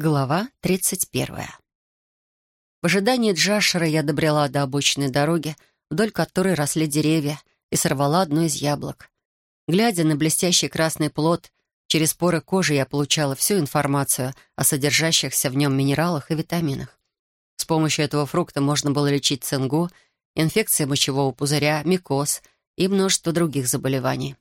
Глава 31. В ожидании Джашера я добрела до обочины дороги, вдоль которой росли деревья, и сорвала одно из яблок. Глядя на блестящий красный плод, через поры кожи я получала всю информацию о содержащихся в нем минералах и витаминах. С помощью этого фрукта можно было лечить цингу, инфекции мочевого пузыря, микоз и множество других заболеваний.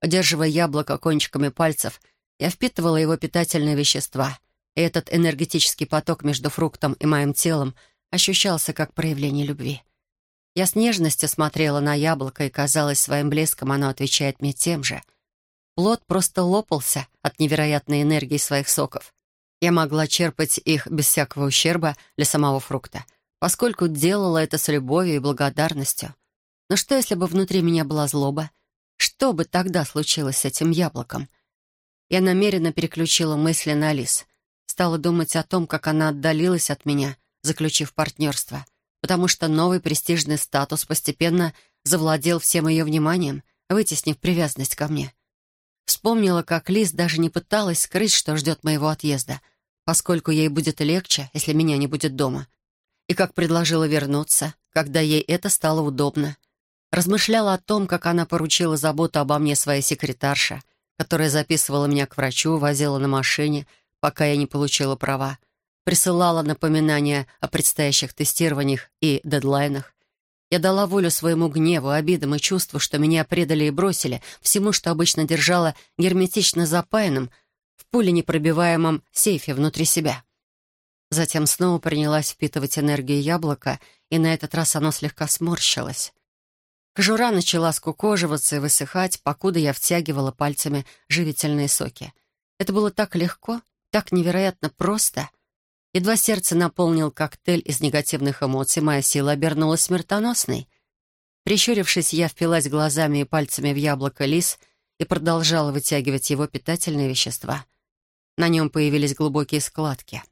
Удерживая яблоко кончиками пальцев, я впитывала его питательные вещества — этот энергетический поток между фруктом и моим телом ощущался как проявление любви. Я с нежностью смотрела на яблоко, и, казалось, своим блеском оно отвечает мне тем же. Плод просто лопался от невероятной энергии своих соков. Я могла черпать их без всякого ущерба для самого фрукта, поскольку делала это с любовью и благодарностью. Но что, если бы внутри меня была злоба? Что бы тогда случилось с этим яблоком? Я намеренно переключила мысли на лис — Стала думать о том, как она отдалилась от меня, заключив партнерство, потому что новый престижный статус постепенно завладел всем ее вниманием, вытеснив привязанность ко мне. Вспомнила, как Лиз даже не пыталась скрыть, что ждет моего отъезда, поскольку ей будет легче, если меня не будет дома, и как предложила вернуться, когда ей это стало удобно. Размышляла о том, как она поручила заботу обо мне своей секретарше, которая записывала меня к врачу, возила на машине — пока я не получила права, присылала напоминания о предстоящих тестированиях и дедлайнах. Я дала волю своему гневу, обидам и чувству, что меня предали и бросили, всему, что обычно держала герметично запаянным в пуленепробиваемом сейфе внутри себя. Затем снова принялась впитывать энергию яблока, и на этот раз оно слегка сморщилось. Кожура начала скукоживаться и высыхать, покуда я втягивала пальцами живительные соки. Это было так легко, так невероятно просто. Едва сердце наполнил коктейль из негативных эмоций, моя сила обернулась смертоносной. Прищурившись, я впилась глазами и пальцами в яблоко лис и продолжала вытягивать его питательные вещества. На нем появились глубокие складки.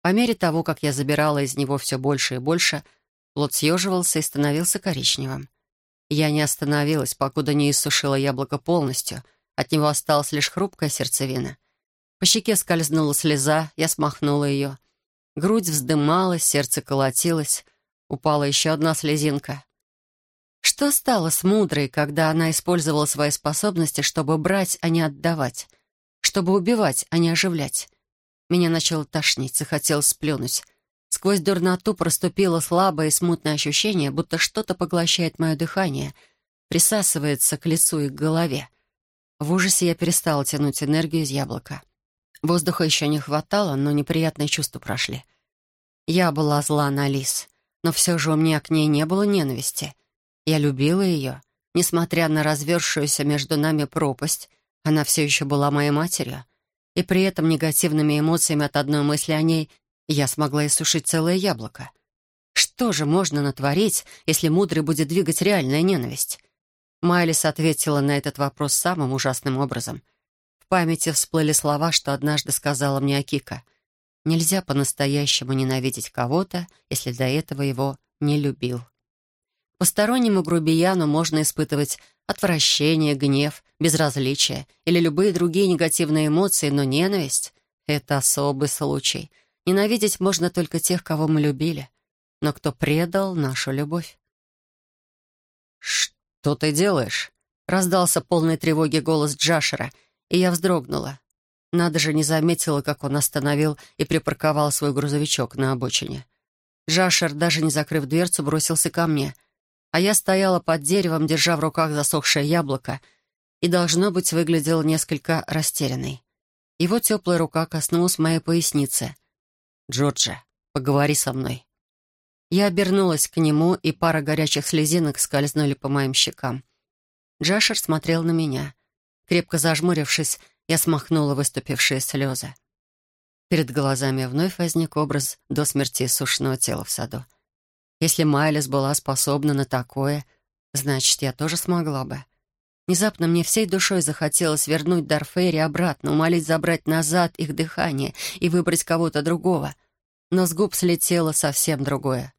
По мере того, как я забирала из него все больше и больше, плод съеживался и становился коричневым. Я не остановилась, покуда не иссушила яблоко полностью. От него осталась лишь хрупкая сердцевина. По щеке скользнула слеза, я смахнула ее. Грудь вздымалась, сердце колотилось. Упала еще одна слезинка. Что стало с мудрой, когда она использовала свои способности, чтобы брать, а не отдавать? Чтобы убивать, а не оживлять? Меня начало тошнить, захотелось сплюнуть. Сквозь дурноту проступило слабое и смутное ощущение, будто что-то поглощает мое дыхание, присасывается к лицу и к голове. В ужасе я перестала тянуть энергию из яблока. Воздуха еще не хватало, но неприятные чувства прошли. Я была зла на Лис, но все же у меня к ней не было ненависти. Я любила ее. Несмотря на развершуюся между нами пропасть, она все еще была моей матерью. И при этом негативными эмоциями от одной мысли о ней я смогла иссушить целое яблоко. Что же можно натворить, если мудрый будет двигать реальная ненависть? Майлис ответила на этот вопрос самым ужасным образом памяти всплыли слова, что однажды сказала мне Акика. Нельзя по-настоящему ненавидеть кого-то, если до этого его не любил. Постороннему грубияну можно испытывать отвращение, гнев, безразличие или любые другие негативные эмоции, но ненависть — это особый случай. Ненавидеть можно только тех, кого мы любили, но кто предал нашу любовь. «Что ты делаешь?» — раздался полной тревоги голос Джашера — и я вздрогнула. Надо же, не заметила, как он остановил и припарковал свой грузовичок на обочине. Джашер, даже не закрыв дверцу, бросился ко мне, а я стояла под деревом, держа в руках засохшее яблоко, и, должно быть, выглядел несколько растерянной. Его теплая рука коснулась моей поясницы. «Джорджа, поговори со мной». Я обернулась к нему, и пара горячих слезинок скользнули по моим щекам. Джашер смотрел на меня — Крепко зажмурившись, я смахнула выступившие слезы. Перед глазами вновь возник образ до смерти сушного тела в саду. Если Майлис была способна на такое, значит, я тоже смогла бы. Внезапно мне всей душой захотелось вернуть Дарфейри обратно, умолить забрать назад их дыхание и выбрать кого-то другого. Но с губ слетело совсем другое.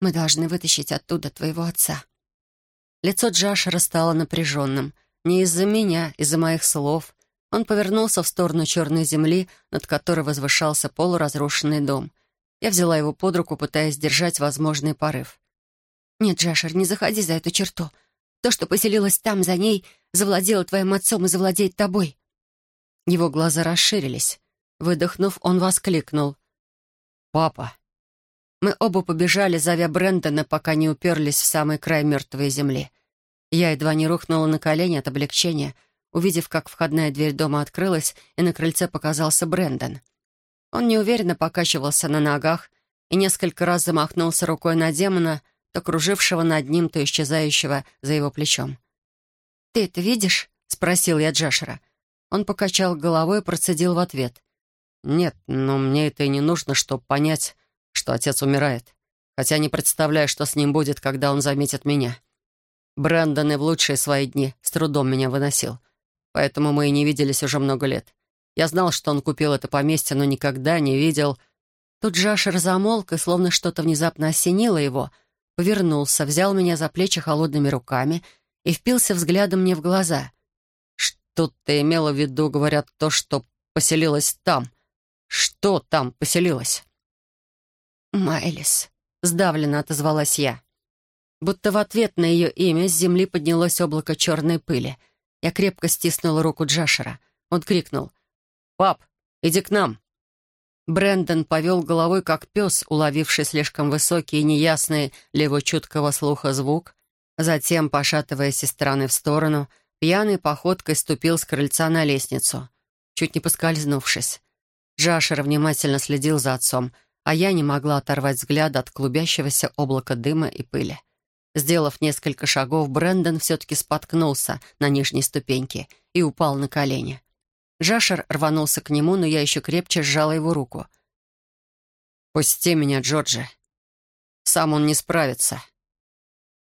«Мы должны вытащить оттуда твоего отца». Лицо Джашера стало напряженным — не из-за меня, из-за моих слов. Он повернулся в сторону черной земли, над которой возвышался полуразрушенный дом. Я взяла его под руку, пытаясь держать возможный порыв. «Нет, Джашер, не заходи за эту черту. То, что поселилось там, за ней, завладело твоим отцом и завладеет тобой». Его глаза расширились. Выдохнув, он воскликнул. «Папа!» Мы оба побежали, зовя Брэндона, пока не уперлись в самый край мертвой земли. Я едва не рухнула на колени от облегчения, увидев, как входная дверь дома открылась, и на крыльце показался Брэндон. Он неуверенно покачивался на ногах и несколько раз замахнулся рукой на демона, то кружившего над ним, то исчезающего за его плечом. «Ты это видишь?» — спросил я Джашера. Он покачал головой и процедил в ответ. «Нет, но мне это и не нужно, чтобы понять, что отец умирает. Хотя не представляю, что с ним будет, когда он заметит меня. Брэндон и в лучшие свои дни с трудом меня выносил. Поэтому мы и не виделись уже много лет. Я знал, что он купил это поместье, но никогда не видел... Тут Джашер замолк, и словно что-то внезапно осенило его, повернулся, взял меня за плечи холодными руками и впился взглядом мне в глаза. «Что ты имела в виду, говорят, то, что поселилось там? Что там поселилось?» «Майлис», — сдавленно отозвалась я. Будто в ответ на ее имя с земли поднялось облако черной пыли. Я крепко стиснула руку Джашера. Он крикнул. «Пап, иди к нам!» Брэндон повел головой, как пес, уловивший слишком высокий и неясный для его чуткого слуха звук. Затем, пошатываясь из стороны в сторону, пьяной походкой ступил с крыльца на лестницу, чуть не поскользнувшись. Джашер внимательно следил за отцом, а я не могла оторвать взгляд от клубящегося облака дыма и пыли. Сделав несколько шагов, Брэндон все-таки споткнулся на нижней ступеньке и упал на колени. Жашер рванулся к нему, но я еще крепче сжала его руку. «Пусти меня, Джорджи. Сам он не справится».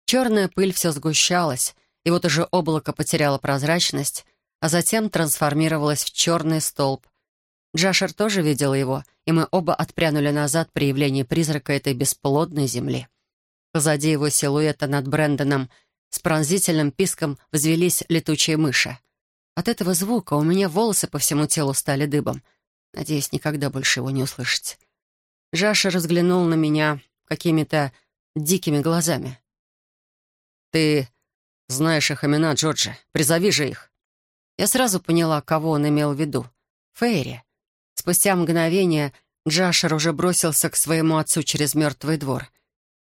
Черная пыль все сгущалась, и вот уже облако потеряло прозрачность, а затем трансформировалось в черный столб. Джашер тоже видел его, и мы оба отпрянули назад при явлении призрака этой бесплодной земли. Позади его силуэта над Брэндоном с пронзительным писком взвелись летучие мыши. От этого звука у меня волосы по всему телу стали дыбом. Надеюсь, никогда больше его не услышать. Жаша разглянул на меня какими-то дикими глазами. «Ты знаешь их имена, Джорджи. Призови же их». Я сразу поняла, кого он имел в виду. Фейри. Спустя мгновение Джашер уже бросился к своему отцу через мертвый двор.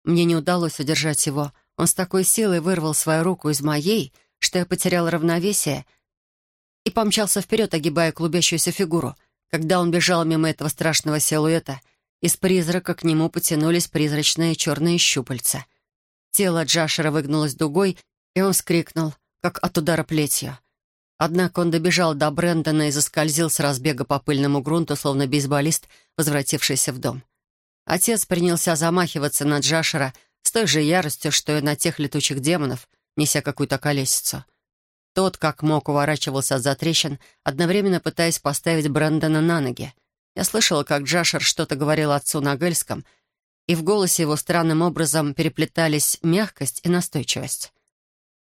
Мне не удалось удержать его. Он с такой силой вырвал свою руку из моей, что я потерял равновесие и помчался вперед, огибая клубящуюся фигуру. Когда он бежал мимо этого страшного силуэта, из призрака к нему потянулись призрачные черные щупальца. Тело Джашера выгнулось дугой, и он вскрикнул, как от удара плетью. Однако он добежал до Брэндона и заскользил с разбега по пыльному грунту, словно бейсболист, возвратившийся в дом. Отец принялся замахиваться на Джашера с той же яростью, что и на тех летучих демонов, неся какую-то колесицу. Тот, как мог, уворачивался от затрещин, одновременно пытаясь поставить Брэндона на ноги. Я слышала, как Джашер что-то говорил отцу на гельском, и в голосе его странным образом переплетались мягкость и настойчивость.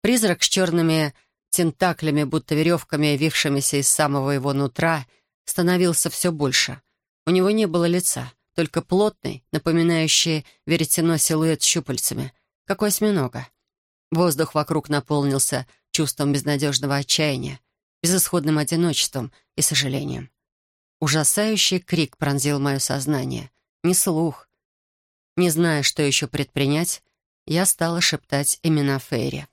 Призрак с черными тентаклями, будто веревками, вившимися из самого его нутра, становился все больше. У него не было лица, только плотный, напоминающий веретено силуэт с щупальцами, как у осьминога. Воздух вокруг наполнился чувством безнадежного отчаяния, безысходным одиночеством и сожалением. Ужасающий крик пронзил мое сознание. Не слух. Не зная, что еще предпринять, я стала шептать имена Фейри.